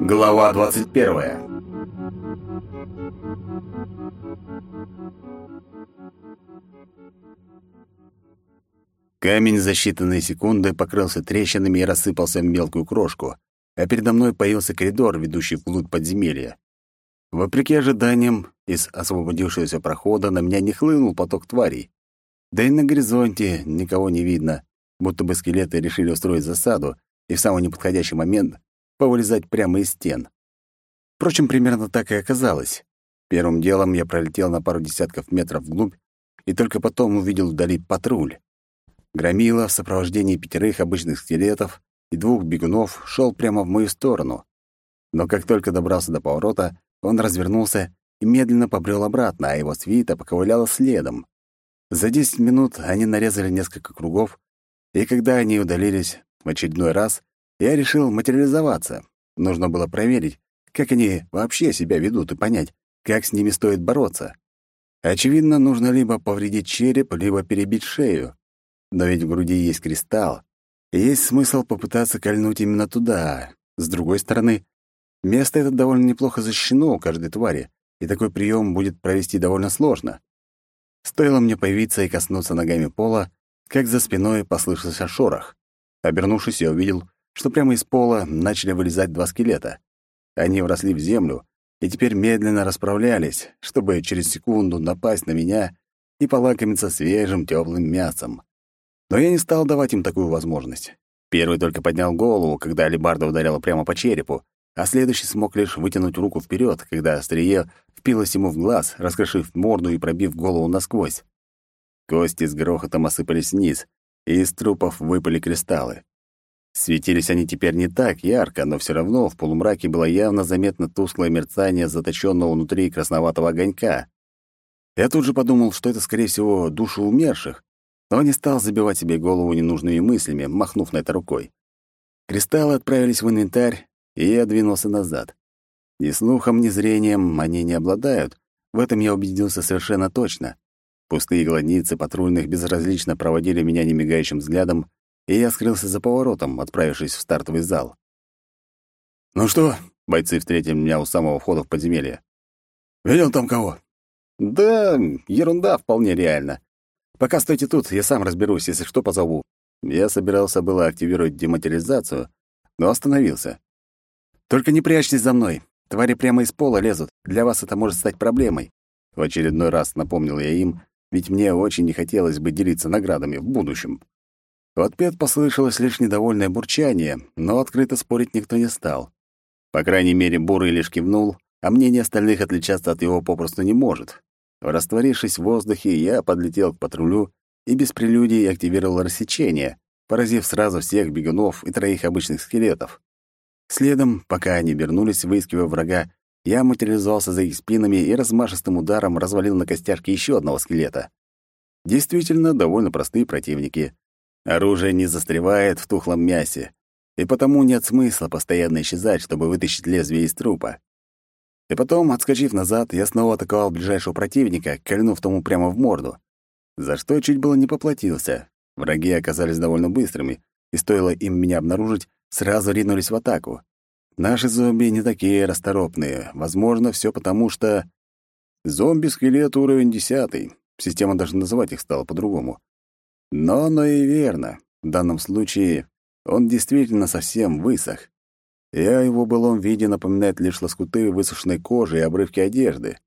Глава 21. Камень за считанные секунды покрылся трещинами и рассыпался в мелкую крошку, а передо мной появился коридор, ведущий вглубь подземелья. Вопреки ожиданиям, из освободившегося прохода на меня не хлынул поток тварей. Да и на горизонте никого не видно, будто бы скелеты решили устроить засаду и в самый неподходящий момент повылезать прямо из стен. Впрочем, примерно так и оказалось. Первым делом я пролетел на пару десятков метров вглубь и только потом увидел вдали патруль. Громила в сопровождении пятерых обычных скелетов и двух бегунов шел прямо в мою сторону. Но как только добрался до поворота, он развернулся и медленно побрел обратно, а его свита поковыляла следом. За десять минут они нарезали несколько кругов, и когда они удалились в очередной раз, я решил материализоваться. Нужно было проверить, как они вообще себя ведут, и понять, как с ними стоит бороться. Очевидно, нужно либо повредить череп, либо перебить шею. Но ведь в груди есть кристалл, есть смысл попытаться кольнуть именно туда. С другой стороны, место это довольно неплохо защищено у каждой твари, и такой прием будет провести довольно сложно. Стоило мне появиться и коснуться ногами пола, как за спиной послышался шорох. Обернувшись, я увидел, что прямо из пола начали вылезать два скелета. Они вросли в землю и теперь медленно расправлялись, чтобы через секунду напасть на меня и полакомиться свежим теплым мясом. Но я не стал давать им такую возможность. Первый только поднял голову, когда алебарда ударила прямо по черепу, а следующий смог лишь вытянуть руку вперед, когда острие впилось ему в глаз, раскрошив морду и пробив голову насквозь. Кости с грохотом осыпались вниз, и из трупов выпали кристаллы. Светились они теперь не так ярко, но все равно в полумраке было явно заметно тусклое мерцание заточенного внутри красноватого огонька. Я тут же подумал, что это, скорее всего, души умерших, но не стал забивать себе голову ненужными мыслями, махнув на это рукой. Кристаллы отправились в инвентарь, и я двинулся назад. Ни слухом, ни зрением они не обладают, в этом я убедился совершенно точно. Пустые глазницы патрульных безразлично проводили меня немигающим взглядом, и я скрылся за поворотом, отправившись в стартовый зал. «Ну что?» — бойцы встретили меня у самого входа в подземелье. «Видел там кого?» «Да, ерунда вполне реально. Пока стойте тут, я сам разберусь, если что, позову». Я собирался было активировать дематериализацию, но остановился. «Только не прячьтесь за мной. Твари прямо из пола лезут. Для вас это может стать проблемой». В очередной раз напомнил я им, ведь мне очень не хотелось бы делиться наградами в будущем. В ответ послышалось лишь недовольное бурчание, но открыто спорить никто не стал. По крайней мере, Бурый лишь кивнул, а мнение остальных отличаться от его попросту не может. Растворившись в воздухе, я подлетел к патрулю и без прелюдий активировал рассечение, поразив сразу всех бегунов и троих обычных скелетов. Следом, пока они вернулись, выискивая врага, я материализовался за их спинами и размашистым ударом развалил на костяшке еще одного скелета. Действительно, довольно простые противники. Оружие не застревает в тухлом мясе, и потому нет смысла постоянно исчезать, чтобы вытащить лезвие из трупа. И потом, отскочив назад, я снова атаковал ближайшего противника, кольнув тому прямо в морду. За что чуть было не поплатился. Враги оказались довольно быстрыми, и стоило им меня обнаружить, сразу ринулись в атаку. Наши зомби не такие расторопные. Возможно, все потому, что... Зомби-скелет уровень десятый. Система даже называть их стала по-другому. Но оно и верно. В данном случае он действительно совсем высох. И о его былом виде напоминает лишь лоскуты высушенной кожи и обрывки одежды.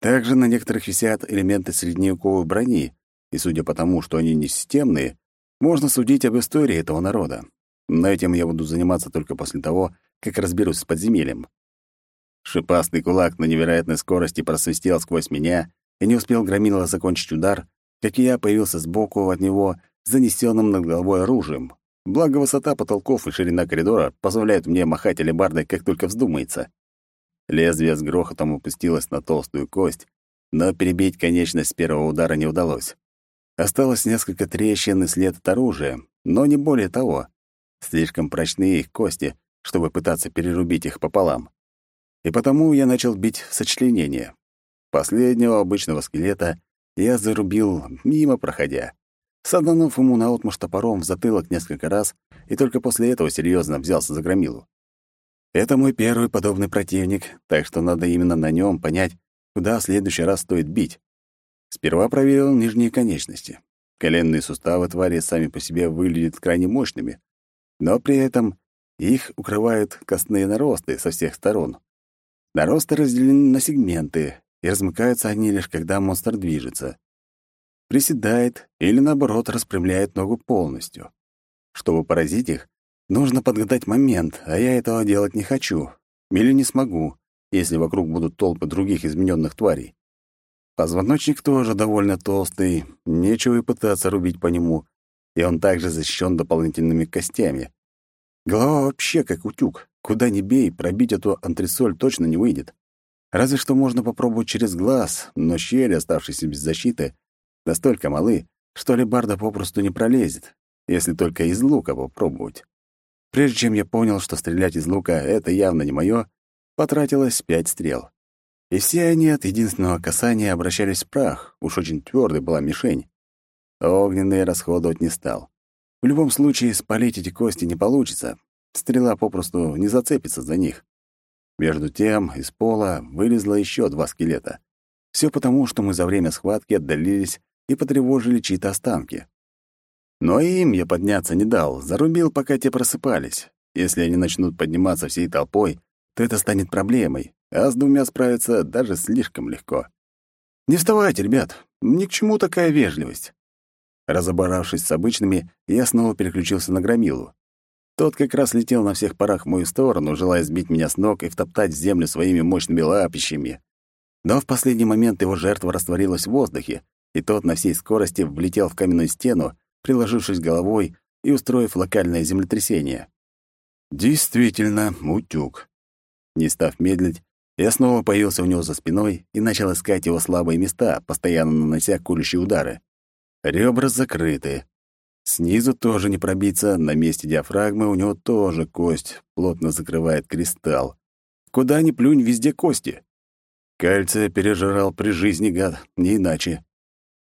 Также на некоторых висят элементы средневековой брони, и судя по тому, что они не системные, можно судить об истории этого народа. Но этим я буду заниматься только после того, как разберусь с подземельем. Шипастый кулак на невероятной скорости просвистел сквозь меня, и не успел Громила закончить удар, как и я появился сбоку от него занесенным над головой оружием. Благо высота потолков и ширина коридора позволяют мне махать алебардой, как только вздумается. Лезвие с грохотом упустилось на толстую кость, но перебить конечность с первого удара не удалось. Осталось несколько трещин и след от оружия, но не более того. Слишком прочные их кости, чтобы пытаться перерубить их пополам. И потому я начал бить в сочленение. Последнего обычного скелета я зарубил мимо проходя. саданув ему наотмашь топором в затылок несколько раз, и только после этого серьезно взялся за громилу. Это мой первый подобный противник, так что надо именно на нем понять, куда в следующий раз стоит бить. Сперва проверил нижние конечности. Коленные суставы твари сами по себе выглядят крайне мощными, но при этом их укрывают костные наросты со всех сторон. Наросты разделены на сегменты, и размыкаются они лишь когда монстр движется. Приседает или, наоборот, распрямляет ногу полностью. Чтобы поразить их, нужно подгадать момент, а я этого делать не хочу. Или не смогу, если вокруг будут толпы других измененных тварей. Позвоночник тоже довольно толстый, нечего и пытаться рубить по нему, и он также защищен дополнительными костями. Голова вообще как утюг. Куда ни бей, пробить эту антресоль точно не выйдет. Разве что можно попробовать через глаз, но щели, оставшиеся без защиты, настолько малы, что лебарда попросту не пролезет, если только из лука попробовать. Прежде чем я понял, что стрелять из лука — это явно не моё, потратилось пять стрел. И все они от единственного касания обращались в прах, уж очень твёрдой была мишень. Огненные расходовать не стал. В любом случае, спалить эти кости не получится. Стрела попросту не зацепится за них. Между тем из пола вылезло еще два скелета. Все потому, что мы за время схватки отдалились и потревожили чьи-то останки. Но и им я подняться не дал, зарубил, пока те просыпались. Если они начнут подниматься всей толпой, то это станет проблемой, а с двумя справиться даже слишком легко. Не вставайте, ребят, ни к чему такая вежливость. Разобравшись с обычными, я снова переключился на громилу. Тот как раз летел на всех парах в мою сторону, желая сбить меня с ног и втоптать в землю своими мощными лапищами. Но в последний момент его жертва растворилась в воздухе, и тот на всей скорости влетел в каменную стену, приложившись головой и устроив локальное землетрясение. Действительно, утюг. Не став медлить, я снова появился у него за спиной и начал искать его слабые места, постоянно нанося колющие удары. Ребра закрыты, Снизу тоже не пробиться, на месте диафрагмы у него тоже кость, плотно закрывает кристалл. Куда ни плюнь, везде кости. Кальция пережирал при жизни, гад, не иначе.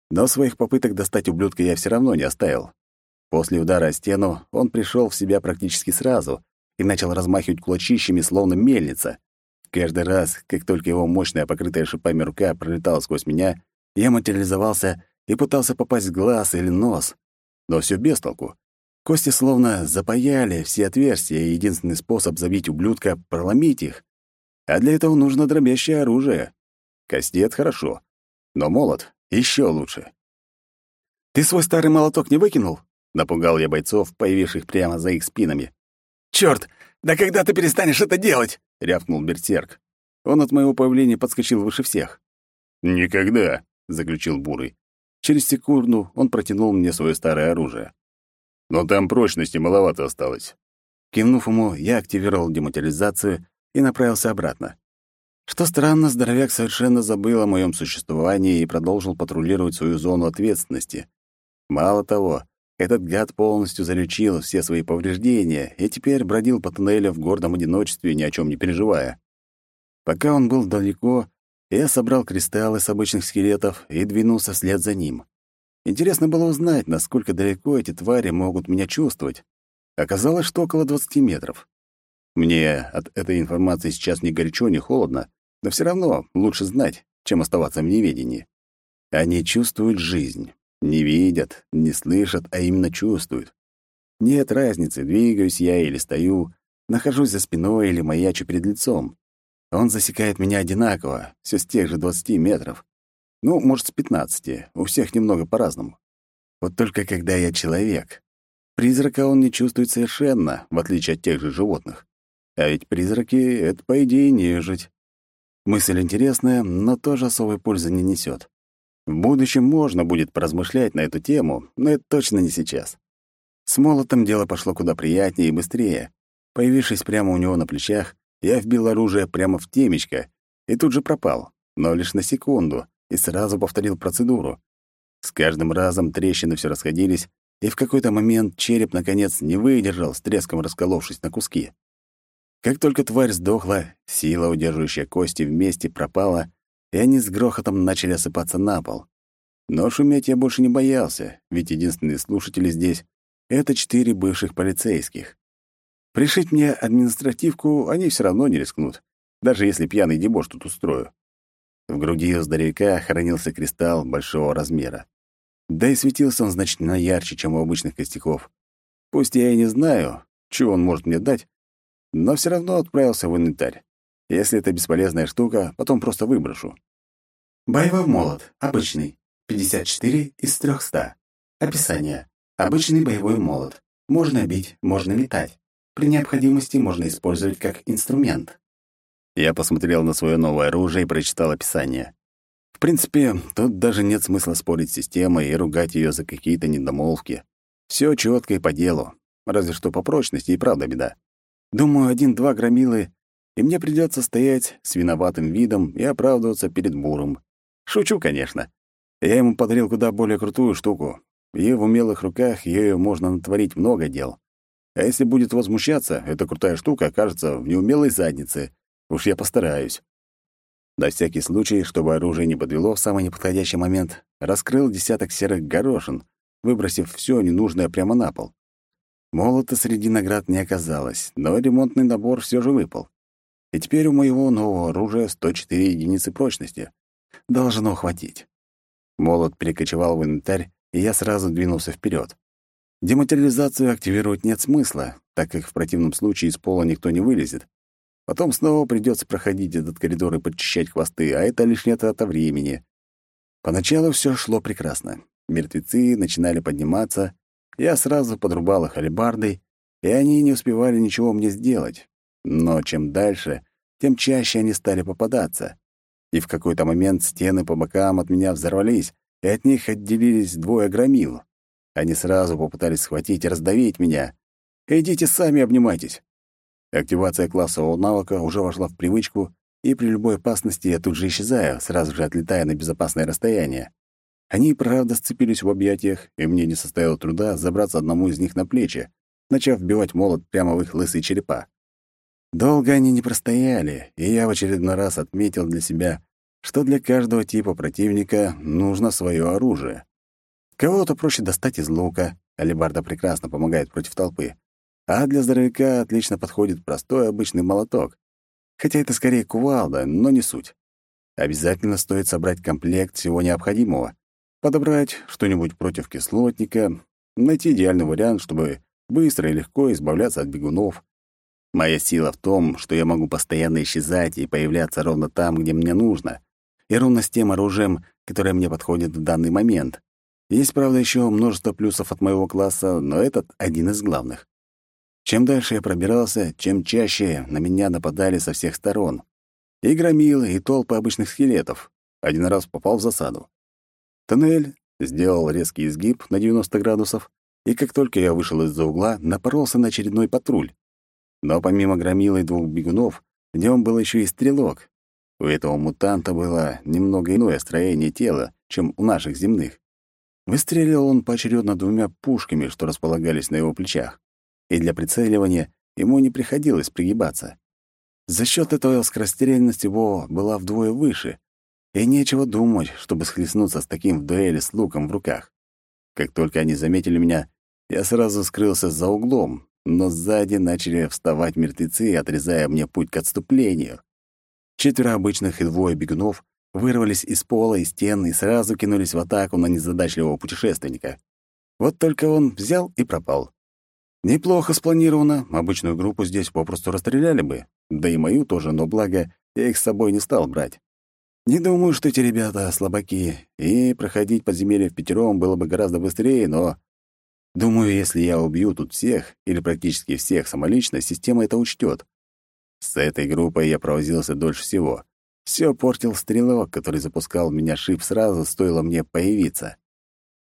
Но своих попыток достать ублюдка я все равно не оставил. После удара о стену он пришел в себя практически сразу и начал размахивать кулачищами, словно мельница. Каждый раз, как только его мощная, покрытая шипами рука пролетала сквозь меня, я материализовался и пытался попасть в глаз или нос, но все без толку. Кости словно запаяли все отверстия, и единственный способ забить ублюдка — проломить их. А для этого нужно дробящее оружие. Кастет — хорошо, но молот — еще лучше. «Ты свой старый молоток не выкинул?» — напугал я бойцов, появивших прямо за их спинами. «Чёрт! Да когда ты перестанешь это делать?» — рявкнул Берсерк. Он от моего появления подскочил выше всех. «Никогда!» — заключил Бурый. Через секунду он протянул мне свое старое оружие. Но там прочности маловато осталось. Кивнув ему, я активировал дематериализацию и направился обратно. Что странно, здоровяк совершенно забыл о моем существовании и продолжил патрулировать свою зону ответственности. Мало того, этот гад полностью залечил все свои повреждения и теперь бродил по туннелю в гордом одиночестве, ни о чем не переживая. Пока он был далеко, я собрал кристаллы с обычных скелетов и двинулся вслед за ним. Интересно было узнать, насколько далеко эти твари могут меня чувствовать. Оказалось, что около 20 метров. Мне от этой информации сейчас ни горячо, ни холодно, но все равно лучше знать, чем оставаться в неведении. Они чувствуют жизнь. Не видят, не слышат, а именно чувствуют. Нет разницы, двигаюсь я или стою, нахожусь за спиной или маячу перед лицом. Он засекает меня одинаково, все с тех же 20 метров. Ну, может, с 15. У всех немного по-разному. Вот только когда я человек. Призрака он не чувствует совершенно, в отличие от тех же животных. А ведь призраки — это, по идее, нежить. Мысль интересная, но тоже особой пользы не несет. В будущем можно будет поразмышлять на эту тему, но это точно не сейчас. С молотом дело пошло куда приятнее и быстрее. Появившись прямо у него на плечах, я вбил оружие прямо в темечко и тут же пропал, но лишь на секунду, и сразу повторил процедуру. С каждым разом трещины все расходились, и в какой-то момент череп, наконец, не выдержал, с треском расколовшись на куски. Как только тварь сдохла, сила, удерживающая кости, вместе пропала, и они с грохотом начали осыпаться на пол. Но шуметь я больше не боялся, ведь единственные слушатели здесь — это четыре бывших полицейских. Пришить мне административку они все равно не рискнут, даже если пьяный дебош тут устрою. В груди у здоровяка хранился кристалл большого размера. Да и светился он значительно ярче, чем у обычных костяков. Пусть я и не знаю, чего он может мне дать, но все равно отправился в инвентарь. Если это бесполезная штука, потом просто выброшу. Боевой молот. Обычный. 54 из 300. Описание. Обычный боевой молот. Можно бить, можно метать. При необходимости можно использовать как инструмент. Я посмотрел на свое новое оружие и прочитал описание. В принципе, тут даже нет смысла спорить с системой и ругать ее за какие-то недомолвки. Все четко и по делу. Разве что по прочности и правда беда. Думаю, один-два громилы, и мне придется стоять с виноватым видом и оправдываться перед буром. Шучу, конечно. Я ему подарил куда более крутую штуку, и в умелых руках ею можно натворить много дел. А если будет возмущаться, эта крутая штука окажется в неумелой заднице. Уж я постараюсь. На всякий случай, чтобы оружие не подвело в самый неподходящий момент, раскрыл десяток серых горошин, выбросив все ненужное прямо на пол. Молота среди наград не оказалось, но ремонтный набор все же выпал. И теперь у моего нового оружия 104 единицы прочности. Должно хватить. Молот перекочевал в инвентарь, и я сразу двинулся вперед. Дематериализацию активировать нет смысла, так как в противном случае из пола никто не вылезет. Потом снова придется проходить этот коридор и подчищать хвосты, а это лишняя трата времени. Поначалу все шло прекрасно. Мертвецы начинали подниматься, я сразу подрубал их алебардой, и они не успевали ничего мне сделать. Но чем дальше, тем чаще они стали попадаться. И в какой-то момент стены по бокам от меня взорвались, и от них отделились двое громил. Они сразу попытались схватить и раздавить меня. «Идите сами обнимайтесь!» Активация классового навыка уже вошла в привычку, и при любой опасности я тут же исчезаю, сразу же отлетая на безопасное расстояние. Они, правда, сцепились в объятиях, и мне не составило труда забраться одному из них на плечи, начав вбивать молот прямо в их лысые черепа. Долго они не простояли, и я в очередной раз отметил для себя, что для каждого типа противника нужно свое оружие. Кого-то проще достать из лука, алебарда прекрасно помогает против толпы, а для здоровяка отлично подходит простой обычный молоток. Хотя это скорее кувалда, но не суть. Обязательно стоит собрать комплект всего необходимого, подобрать что-нибудь против кислотника, найти идеальный вариант, чтобы быстро и легко избавляться от бегунов. Моя сила в том, что я могу постоянно исчезать и появляться ровно там, где мне нужно, и ровно с тем оружием, которое мне подходит в данный момент. Есть, правда, еще множество плюсов от моего класса, но этот один из главных. Чем дальше я пробирался, чем чаще на меня нападали со всех сторон. И громилы, и толпы обычных скелетов. Один раз попал в засаду. Тоннель сделал резкий изгиб на 90 градусов, и как только я вышел из-за угла, напоролся на очередной патруль. Но помимо громилы и двух бегунов, в нем был еще и стрелок. У этого мутанта было немного иное строение тела, чем у наших земных. Выстреливал он поочередно двумя пушками, что располагались на его плечах, и для прицеливания ему не приходилось пригибаться. За счет этого скорострельность его была вдвое выше, и нечего думать, чтобы схлестнуться с таким в дуэли с луком в руках. Как только они заметили меня, я сразу скрылся за углом, но сзади начали вставать мертвецы, отрезая мне путь к отступлению. Четверо обычных и двое бегунов вырвались из пола и стен и сразу кинулись в атаку на незадачливого путешественника. Вот только он взял и пропал. Неплохо спланировано, обычную группу здесь попросту расстреляли бы, да и мою тоже, но благо я их с собой не стал брать. Не думаю, что эти ребята слабаки, и проходить подземелье в пятером было бы гораздо быстрее, но... Думаю, если я убью тут всех, или практически всех самолично, система это учтет. С этой группой я провозился дольше всего. Все портил стрелок, который запускал меня шип сразу, стоило мне появиться.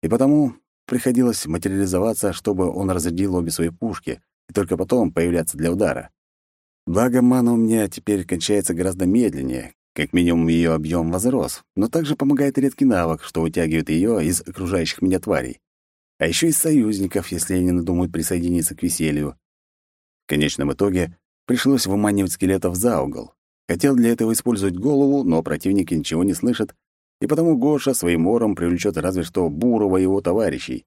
И потому приходилось материализоваться, чтобы он разрядил обе свои пушки, и только потом появляться для удара. Благо, мана у меня теперь кончается гораздо медленнее, как минимум ее объем возрос, но также помогает редкий навык, что вытягивает ее из окружающих меня тварей. А еще из союзников, если они надумают присоединиться к веселью. В конечном итоге пришлось выманивать скелетов за угол. Хотел для этого использовать голову, но противники ничего не слышат, и потому Гоша своим ором привлечет разве что Бурова и его товарищей.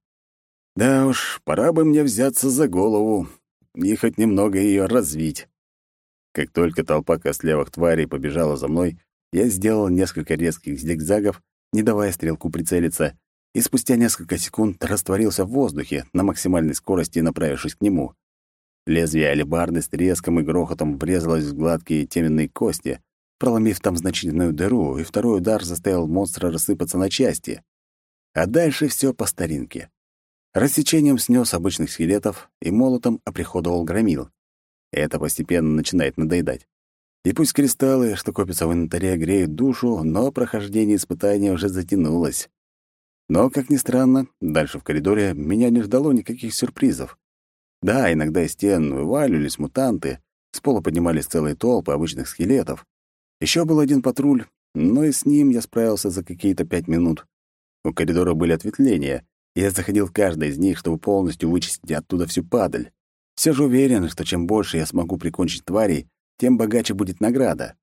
Да уж, пора бы мне взяться за голову и хоть немного ее развить. Как только толпа костлявых тварей побежала за мной, я сделал несколько резких зигзагов, не давая стрелку прицелиться, и спустя несколько секунд растворился в воздухе на максимальной скорости, направившись к нему. Лезвие алебарды с треском и грохотом врезалось в гладкие теменные кости, проломив там значительную дыру, и второй удар заставил монстра рассыпаться на части. А дальше все по старинке. Рассечением снес обычных скелетов и молотом оприходовал громил. Это постепенно начинает надоедать. И пусть кристаллы, что копятся в инвентаре, греют душу, но прохождение испытания уже затянулось. Но, как ни странно, дальше в коридоре меня не ждало никаких сюрпризов. Да, иногда из стен вываливались мутанты, с пола поднимались целые толпы обычных скелетов. Еще был один патруль, но и с ним я справился за какие-то пять минут. У коридора были ответвления, и я заходил в каждое из них, чтобы полностью вычистить оттуда всю падаль. Все же уверен, что чем больше я смогу прикончить тварей, тем богаче будет награда.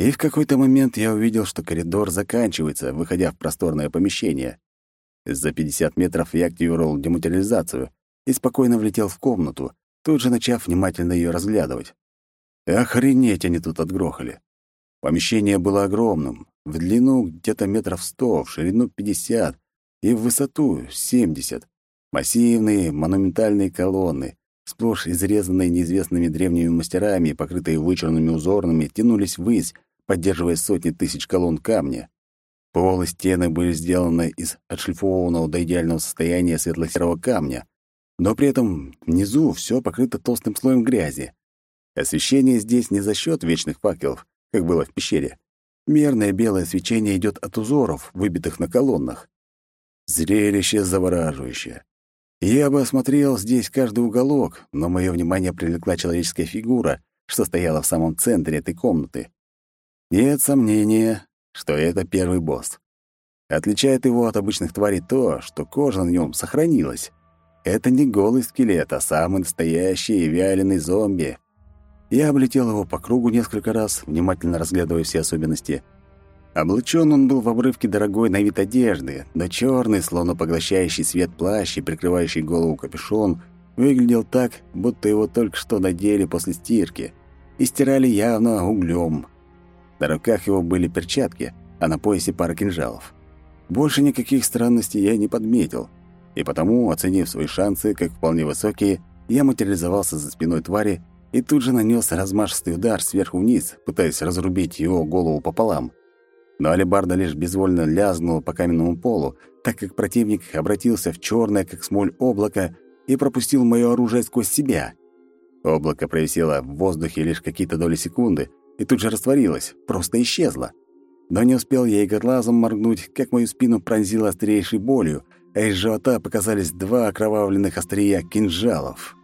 И в какой-то момент я увидел, что коридор заканчивается, выходя в просторное помещение. За 50 метров я активировал дематериализацию и спокойно влетел в комнату, тут же начав внимательно ее разглядывать. Охренеть они тут отгрохали. Помещение было огромным, в длину где-то метров сто, в ширину 50 и в высоту 70. Массивные монументальные колонны, сплошь изрезанные неизвестными древними мастерами, покрытые вычурными узорными, тянулись ввысь, поддерживая сотни тысяч колонн камня. Пол и стены были сделаны из отшлифованного до идеального состояния светло-серого камня, но при этом внизу все покрыто толстым слоем грязи. Освещение здесь не за счет вечных факелов, как было в пещере. Мерное белое свечение идет от узоров, выбитых на колоннах. Зрелище завораживающее. Я бы осмотрел здесь каждый уголок, но мое внимание привлекла человеческая фигура, что стояла в самом центре этой комнаты. Нет сомнения, что это первый босс. Отличает его от обычных тварей то, что кожа на нем сохранилась. Это не голый скелет, а самый настоящий вяленый зомби. Я облетел его по кругу несколько раз, внимательно разглядывая все особенности — Облачен он был в обрывке дорогой на вид одежды, да черный, словно поглощающий свет плащ и прикрывающий голову капюшон, выглядел так, будто его только что надели после стирки и стирали явно углем. На руках его были перчатки, а на поясе пара кинжалов. Больше никаких странностей я не подметил, и потому, оценив свои шансы как вполне высокие, я материализовался за спиной твари и тут же нанес размашистый удар сверху вниз, пытаясь разрубить его голову пополам но алебарда лишь безвольно лязгнула по каменному полу, так как противник обратился в черное, как смоль, облако и пропустил мое оружие сквозь себя. Облако провисело в воздухе лишь какие-то доли секунды и тут же растворилось, просто исчезло. Но не успел я и глазом моргнуть, как мою спину пронзило острейшей болью, а из живота показались два окровавленных острия кинжалов.